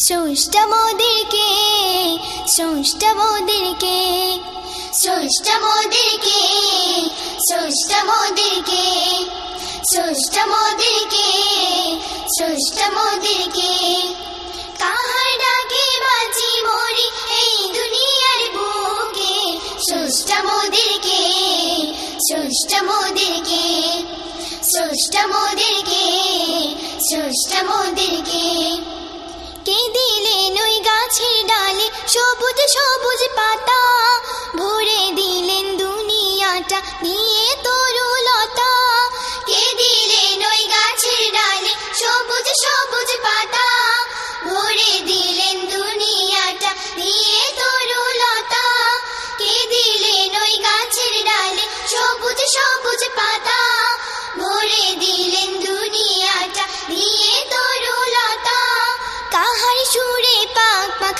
সুষ্ট মোদেরকে সুষ্ট মোদেরকে সুষ্ট মোদেরকে সুষ্ট মোদেরকে সুষ্ট মোদেরকে সুষ্ট মোদেরকে কাহার ডাকে বাঁচি মরি এই দুনিয়ার বুকে সুষ্ট মোদেরকে সুষ্ট মোদেরকে সুষ্ট মোদেরকে সুষ্ট মোদেরকে সবুজ সবুজ পাতা ভরে দিলেন দুনিয়াটা দিয়ে তরুলতা। কে দিলেন ওই গাছের ডালে সবুজ সবুজ পাতা? ভরে দিলেন দুনিয়াটা দিয়ে তরুলতা। কে দিলেন ওই গাছের ডালে সবুজ সবুজ পাতা? ভরে দিলেন দুনিয়াটা দিয়ে তরুলতা। কাহার সুরে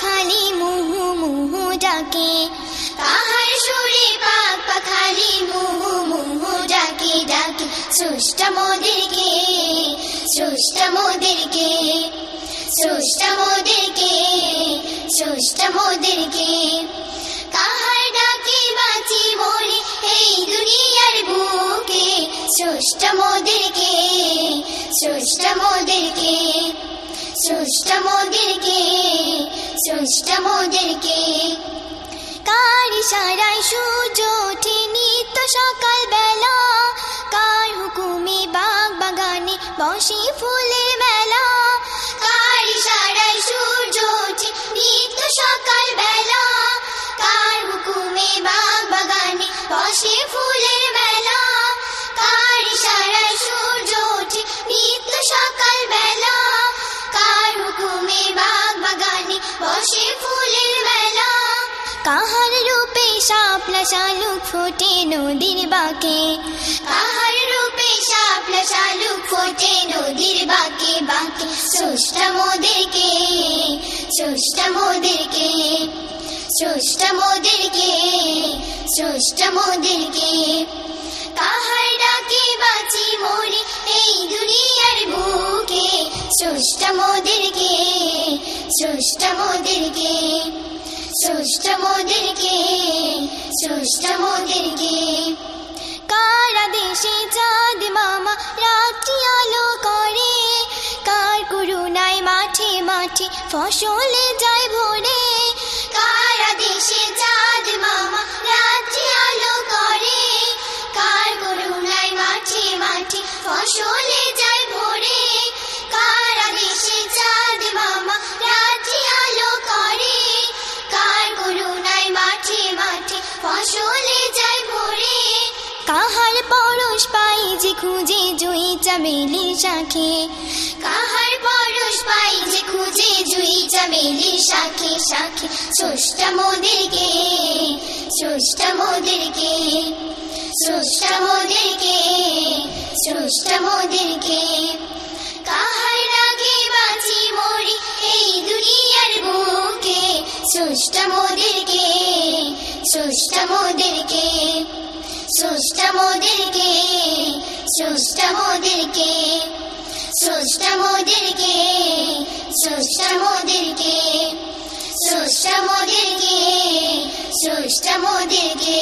পাখালি মুহু মুহু ডাকে। কাহার সুরে পাক পাখালি মুহু মুহু ডাকে ডাকে, সুষ্ট মোদেরকে, সৃষ্ট মোদেরকে, সুষ্ট মোদেরকে সুষ্ট মোদেরকে। কাহার ডাকে বাঁচি মরি এই দুনিয়ার বুকে, সুষ্ট মোদেরকে সুষ্ট মোদেরকে। সুষ্ট সুষ্ট কার সারাই সকাল বেলা কার বাগানে ফুলের মেলা? কার সারাই সূর্য ওঠে সকাল বেলা কার হুকুমে বাগ বাগানে বসে ফুলের বাগানে বসে ফুলের মেলা কাহার রূপে শাপলা শালুক ফোটে নদীর বাঁকে কাহার রূপে শাপলা শালুক ফোটে নদীর বাঁকে বাঁকে সুষ্ট মোদেরকে সুষ্ট মোদেরকে সুষ্ট মোদেরকে সুষ্ট মোদেরকে কাহার ডাকে বাঁচি মরি? এই দুনিয়ার বুকে সুষ্ট সুষ্ট সুষ্ট সুষ্ট কারা দেশে চাঁদ মামা রাত্রি আলো করে? কার করুণায় মাঠে মাঠে ফসলে যায় ভরে? কারা দেশে চাঁদ মামা খুঁজে জুই চামেলির শাখে। কাহার পরশ পাই যে খুঁজে জুই চামেলির শাখে শাখে। সুষ্ট মোদেরকে সুষ্ট মোদেরকে সুষ্ট মোদেরকে সুষ্ট মোদেরকে। কাহার রাগে বাঁচি মরি এই দুনিয়ার বুকে সুষ্ট মোদেরকে সুষ্ট মোদেরকে। সুষ্ট মোদেরকে সুষ্ট মোদেরকে সুষ্ট মোদেরকে সুষ্ট মোদেরকে সুষ্ট মোদেরকে সুষ্ট মোদেরকে